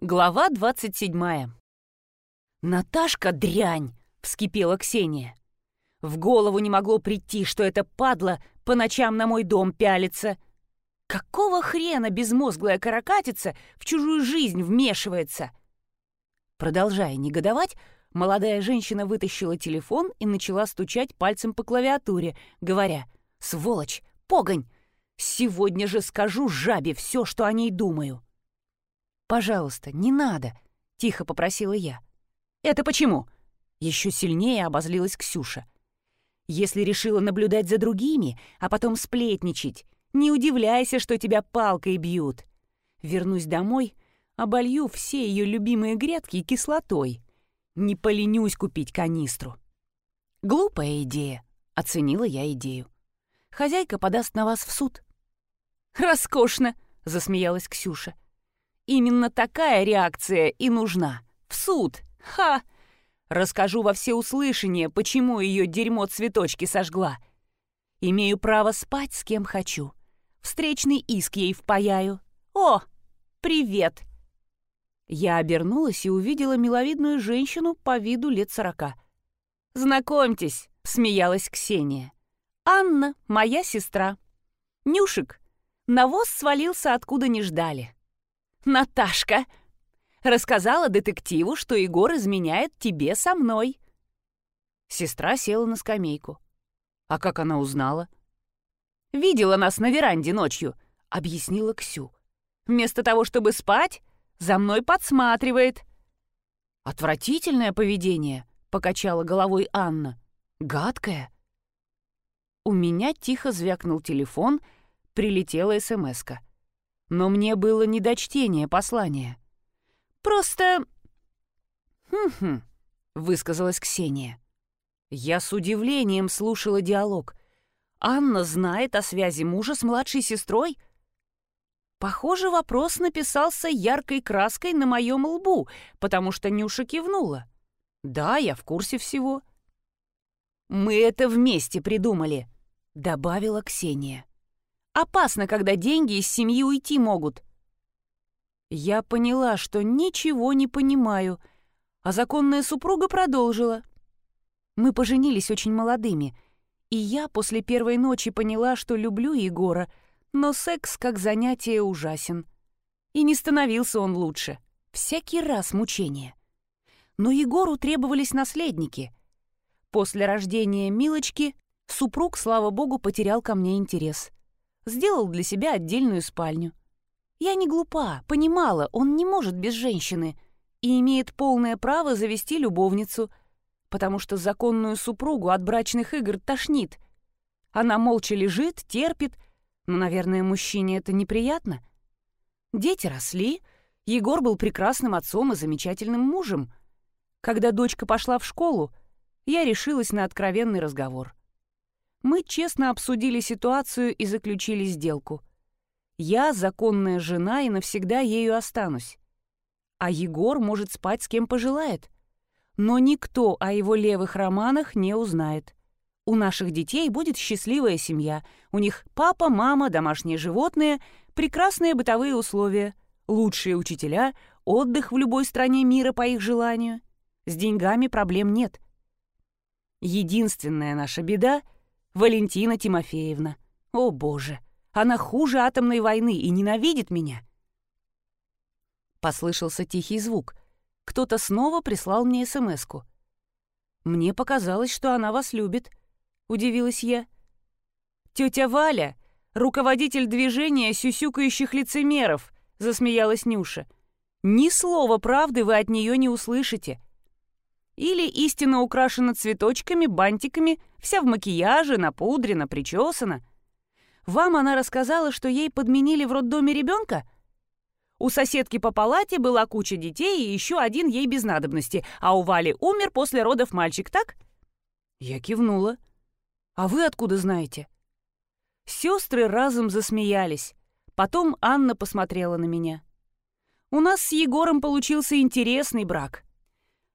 Глава 27. «Наташка дрянь!» — вскипела Ксения. В голову не могло прийти, что эта падла по ночам на мой дом пялится. Какого хрена безмозглая каракатица в чужую жизнь вмешивается? Продолжая негодовать, молодая женщина вытащила телефон и начала стучать пальцем по клавиатуре, говоря «Сволочь! Погонь! Сегодня же скажу жабе все, что о ней думаю!» «Пожалуйста, не надо», — тихо попросила я. «Это почему?» — еще сильнее обозлилась Ксюша. «Если решила наблюдать за другими, а потом сплетничать, не удивляйся, что тебя палкой бьют. Вернусь домой, оболью все ее любимые грядки кислотой. Не поленюсь купить канистру». «Глупая идея», — оценила я идею. «Хозяйка подаст на вас в суд». «Роскошно», — засмеялась Ксюша. Именно такая реакция и нужна. В суд. Ха! Расскажу во всеуслышание, почему ее дерьмо цветочки сожгла. Имею право спать с кем хочу. Встречный иск ей впаяю. О, привет! Я обернулась и увидела миловидную женщину по виду лет сорока. «Знакомьтесь», — смеялась Ксения. «Анна, моя сестра. Нюшик, навоз свалился откуда не ждали. Наташка, рассказала детективу, что Егор изменяет тебе со мной». Сестра села на скамейку. «А как она узнала?» «Видела нас на веранде ночью», — объяснила Ксю. «Вместо того, чтобы спать, за мной подсматривает». «Отвратительное поведение», — покачала головой Анна. «Гадкое». У меня тихо звякнул телефон, прилетела смс-ка но мне было не до чтения послания. «Просто...» «Хм-хм», — высказалась Ксения. Я с удивлением слушала диалог. «Анна знает о связи мужа с младшей сестрой?» Похоже, вопрос написался яркой краской на моем лбу, потому что Нюша кивнула. «Да, я в курсе всего». «Мы это вместе придумали», — добавила Ксения. Опасно, когда деньги из семьи уйти могут. Я поняла, что ничего не понимаю, а законная супруга продолжила. Мы поженились очень молодыми, и я после первой ночи поняла, что люблю Егора, но секс как занятие ужасен. И не становился он лучше. Всякий раз мучение. Но Егору требовались наследники. После рождения Милочки супруг, слава богу, потерял ко мне интерес сделал для себя отдельную спальню. Я не глупа, понимала, он не может без женщины и имеет полное право завести любовницу, потому что законную супругу от брачных игр тошнит. Она молча лежит, терпит, но, наверное, мужчине это неприятно. Дети росли, Егор был прекрасным отцом и замечательным мужем. Когда дочка пошла в школу, я решилась на откровенный разговор. Мы честно обсудили ситуацию и заключили сделку. Я законная жена и навсегда ею останусь. А Егор может спать с кем пожелает. Но никто о его левых романах не узнает. У наших детей будет счастливая семья. У них папа, мама, домашние животные, прекрасные бытовые условия, лучшие учителя, отдых в любой стране мира по их желанию. С деньгами проблем нет. Единственная наша беда — Валентина Тимофеевна. О, боже, она хуже атомной войны и ненавидит меня. Послышался тихий звук. Кто-то снова прислал мне смс -ку. «Мне показалось, что она вас любит», — удивилась я. «Тетя Валя, руководитель движения сюсюкающих лицемеров», — засмеялась Нюша. «Ни слова правды вы от нее не услышите. Или истинно украшена цветочками, бантиками, вся в макияже, напудрена, причесана. Вам она рассказала, что ей подменили в роддоме ребенка? У соседки по палате была куча детей и еще один ей без надобности, а у Вали умер после родов мальчик, так? Я кивнула. А вы откуда знаете? Сестры разом засмеялись. Потом Анна посмотрела на меня. У нас с Егором получился интересный брак.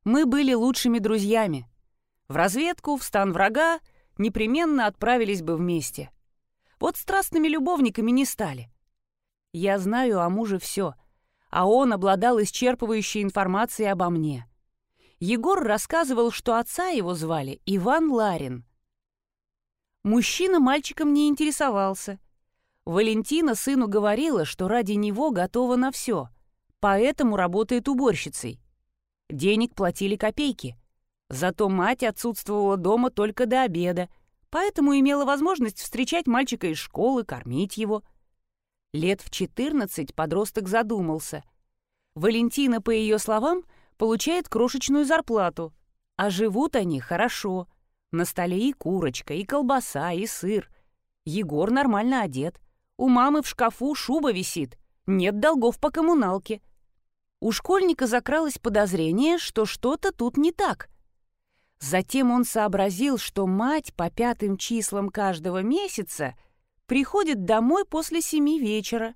Мы были лучшими друзьями. В разведку, в стан врага непременно отправились бы вместе. Вот страстными любовниками не стали. Я знаю о муже все. а он обладал исчерпывающей информацией обо мне. Егор рассказывал, что отца его звали Иван Ларин. Мужчина мальчиком не интересовался. Валентина сыну говорила, что ради него готова на все, поэтому работает уборщицей. Денег платили копейки. Зато мать отсутствовала дома только до обеда, поэтому имела возможность встречать мальчика из школы, кормить его. Лет в 14 подросток задумался. Валентина, по ее словам, получает крошечную зарплату, а живут они хорошо. На столе и курочка, и колбаса, и сыр. Егор нормально одет. У мамы в шкафу шуба висит. Нет долгов по коммуналке. У школьника закралось подозрение, что что-то тут не так. Затем он сообразил, что мать по пятым числам каждого месяца приходит домой после семи вечера.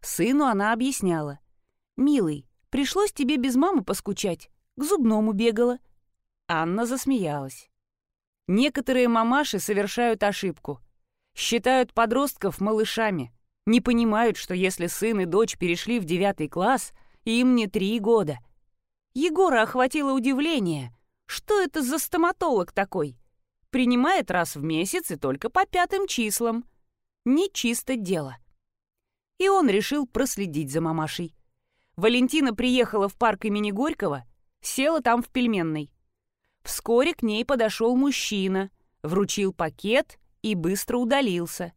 Сыну она объясняла. «Милый, пришлось тебе без мамы поскучать. К зубному бегала». Анна засмеялась. Некоторые мамаши совершают ошибку. Считают подростков малышами. Не понимают, что если сын и дочь перешли в девятый класс, им не три года. Егора охватило удивление. Что это за стоматолог такой? Принимает раз в месяц и только по пятым числам. Нечисто дело. И он решил проследить за мамашей. Валентина приехала в парк имени Горького, села там в пельменной. Вскоре к ней подошел мужчина, вручил пакет и быстро удалился.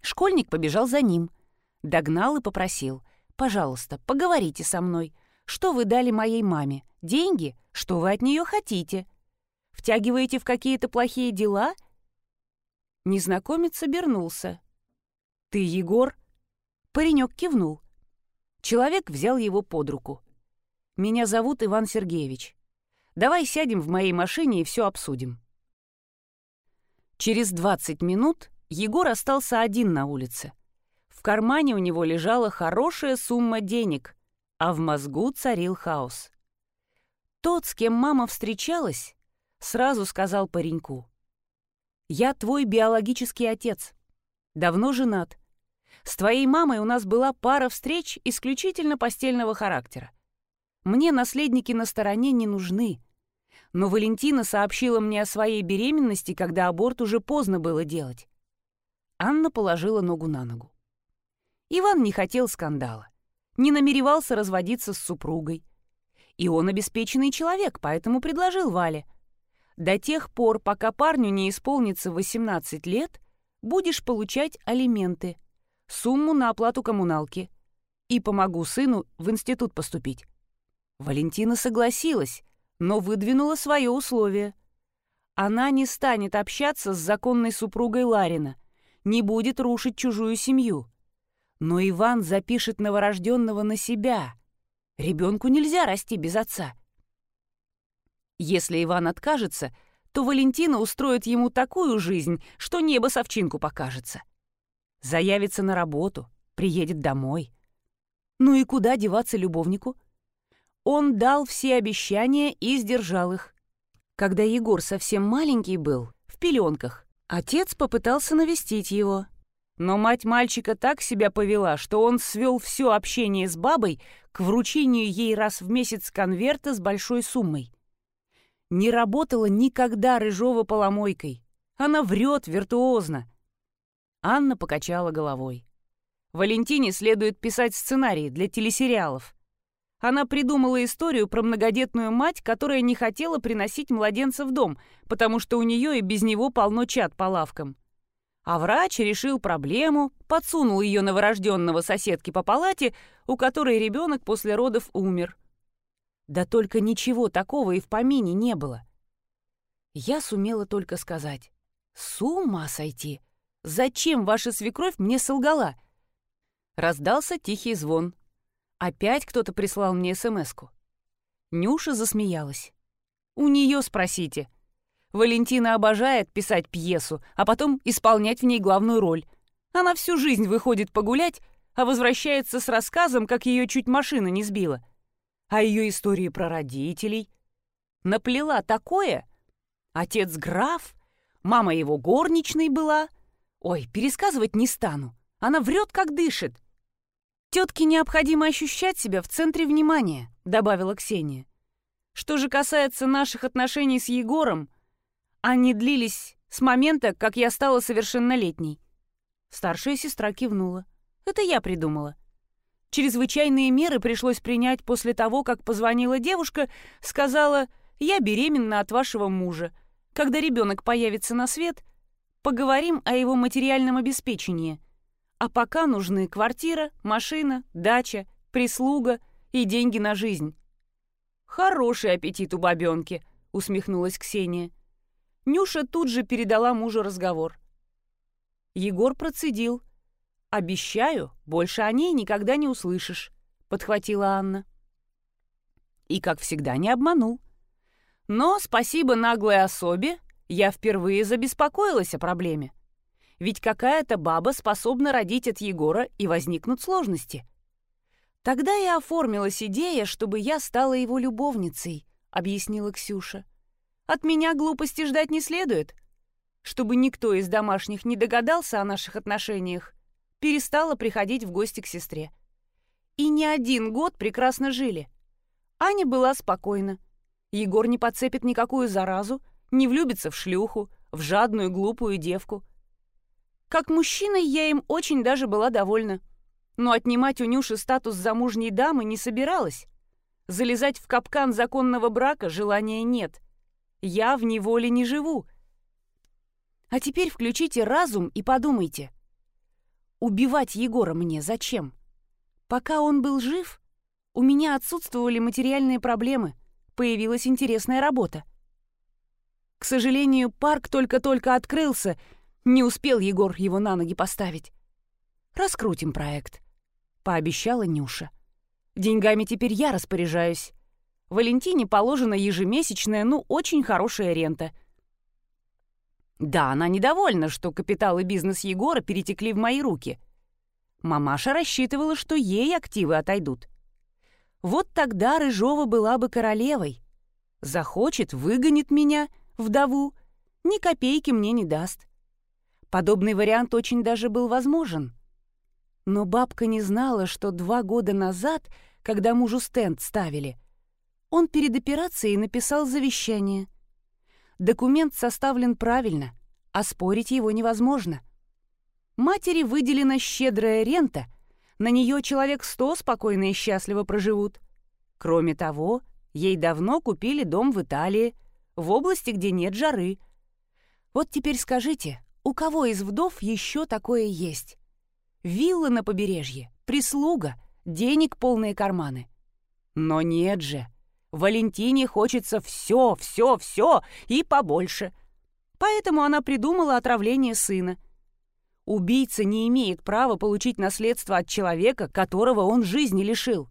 Школьник побежал за ним, догнал и попросил. «Пожалуйста, поговорите со мной. Что вы дали моей маме? Деньги? Что вы от нее хотите? Втягиваете в какие-то плохие дела?» Незнакомец обернулся. «Ты Егор?» Паренек кивнул. Человек взял его под руку. «Меня зовут Иван Сергеевич. Давай сядем в моей машине и все обсудим». Через 20 минут Егор остался один на улице. В кармане у него лежала хорошая сумма денег, а в мозгу царил хаос. Тот, с кем мама встречалась, сразу сказал пареньку. «Я твой биологический отец. Давно женат. С твоей мамой у нас была пара встреч исключительно постельного характера. Мне наследники на стороне не нужны. Но Валентина сообщила мне о своей беременности, когда аборт уже поздно было делать. Анна положила ногу на ногу. Иван не хотел скандала, не намеревался разводиться с супругой. И он обеспеченный человек, поэтому предложил Вале. До тех пор, пока парню не исполнится 18 лет, будешь получать алименты, сумму на оплату коммуналки и помогу сыну в институт поступить. Валентина согласилась, но выдвинула свое условие. Она не станет общаться с законной супругой Ларина, не будет рушить чужую семью. Но Иван запишет новорожденного на себя. Ребенку нельзя расти без отца. Если Иван откажется, то Валентина устроит ему такую жизнь, что небо совчинку покажется. Заявится на работу, приедет домой. Ну и куда деваться любовнику? Он дал все обещания и сдержал их. Когда Егор совсем маленький был, в пеленках, отец попытался навестить его. Но мать мальчика так себя повела, что он свел все общение с бабой к вручению ей раз в месяц конверта с большой суммой. Не работала никогда Рыжова поломойкой. Она врет виртуозно. Анна покачала головой. Валентине следует писать сценарии для телесериалов. Она придумала историю про многодетную мать, которая не хотела приносить младенца в дом, потому что у нее и без него полно чад по лавкам. А врач решил проблему, подсунул ее новорожденного соседки по палате, у которой ребенок после родов умер. Да только ничего такого и в помине не было. Я сумела только сказать. «С ума сойти! Зачем ваша свекровь мне солгала?» Раздался тихий звон. Опять кто-то прислал мне СМС-ку. Нюша засмеялась. «У нее спросите. Валентина обожает писать пьесу, а потом исполнять в ней главную роль. Она всю жизнь выходит погулять, а возвращается с рассказом, как ее чуть машина не сбила. А ее истории про родителей. Наплела такое. Отец граф, мама его горничной была. Ой, пересказывать не стану. Она врет, как дышит. Тетке необходимо ощущать себя в центре внимания, добавила Ксения. Что же касается наших отношений с Егором, они длились с момента, как я стала совершеннолетней. Старшая сестра кивнула. Это я придумала. Чрезвычайные меры пришлось принять после того, как позвонила девушка, сказала «Я беременна от вашего мужа. Когда ребенок появится на свет, поговорим о его материальном обеспечении. А пока нужны квартира, машина, дача, прислуга и деньги на жизнь. «Хороший аппетит у бабенки», — усмехнулась Ксения. Нюша тут же передала мужу разговор. Егор процедил. «Обещаю, больше о ней никогда не услышишь», — подхватила Анна. И, как всегда, не обманул. Но, спасибо наглой особе, я впервые забеспокоилась о проблеме. Ведь какая-то баба способна родить от Егора, и возникнут сложности. Тогда и оформилась идея, чтобы я стала его любовницей, объяснила Ксюша. От меня глупости ждать не следует. Чтобы никто из домашних не догадался о наших отношениях, перестала приходить в гости к сестре. И не один год прекрасно жили. Аня была спокойна. Егор не подцепит никакую заразу, не влюбится в шлюху, в жадную глупую девку. Как мужчина я им очень даже была довольна. Но отнимать у Нюши статус замужней дамы не собиралась. Залезать в капкан законного брака желания нет. Я в неволе не живу. А теперь включите разум и подумайте. Убивать Егора мне зачем? Пока он был жив, у меня отсутствовали материальные проблемы, появилась интересная работа. К сожалению, парк только-только открылся — не успел Егор его на ноги поставить. «Раскрутим проект», — пообещала Нюша. «Деньгами теперь я распоряжаюсь. Валентине положена ежемесячная, ну, очень хорошая рента». Да, она недовольна, что капитал и бизнес Егора перетекли в мои руки. Мамаша рассчитывала, что ей активы отойдут. Вот тогда Рыжова была бы королевой. Захочет, выгонит меня, вдову, ни копейки мне не даст. Подобный вариант очень даже был возможен. Но бабка не знала, что два года назад, когда мужу стенд ставили, он перед операцией написал завещание. Документ составлен правильно, а спорить его невозможно. Матери выделена щедрая рента, на нее человек сто спокойно и счастливо проживут. Кроме того, ей давно купили дом в Италии, в области, где нет жары. Вот теперь скажите, у кого из вдов еще такое есть? Вилла на побережье, прислуга, денег полные карманы. Но нет же. Валентине хочется все, все, все и побольше. Поэтому она придумала отравление сына. Убийца не имеет права получить наследство от человека, которого он жизни лишил.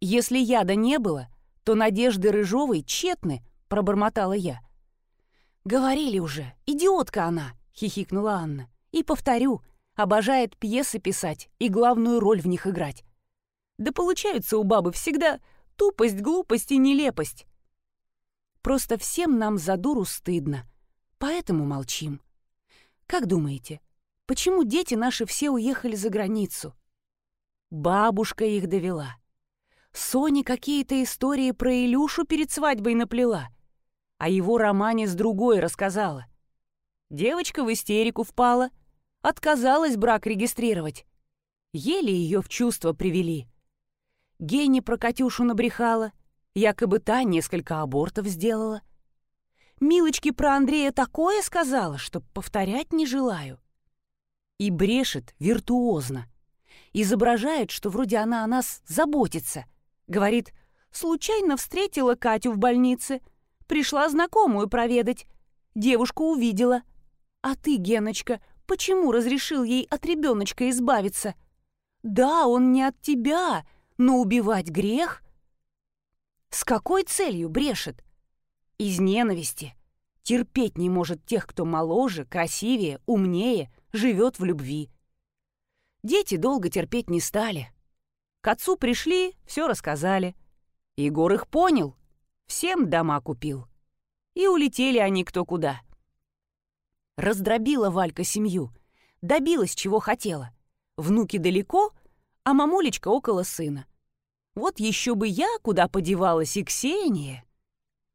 «Если яда не было, то надежды Рыжовой тщетны», — пробормотала я. «Говорили уже, идиотка она!» — хихикнула Анна. «И повторю, обожает пьесы писать и главную роль в них играть. Да получаются у бабы всегда тупость, глупость и нелепость. Просто всем нам за дуру стыдно, поэтому молчим. Как думаете, почему дети наши все уехали за границу? Бабушка их довела. Соня какие-то истории про Илюшу перед свадьбой наплела — о его романе с другой рассказала. Девочка в истерику впала, отказалась брак регистрировать. Еле ее в чувство привели. Гене про Катюшу набрехала, якобы та несколько абортов сделала. Милочке про Андрея такое сказала, что повторять не желаю. И брешет виртуозно. Изображает, что вроде она о нас заботится. Говорит, случайно встретила Катю в больнице, Пришла знакомую проведать. Девушку увидела. А ты, Геночка, почему разрешил ей от ребеночка избавиться? Да, он не от тебя, но убивать грех. С какой целью брешет? Из ненависти. Терпеть не может тех, кто моложе, красивее, умнее, живет в любви. Дети долго терпеть не стали. К отцу пришли, все рассказали. Егор их понял, Всем дома купил. И улетели они кто куда. Раздробила Валька семью, добилась, чего хотела. внуки далеко, а мамулечка около сына. Вот еще бы я куда подевалась и Ксения.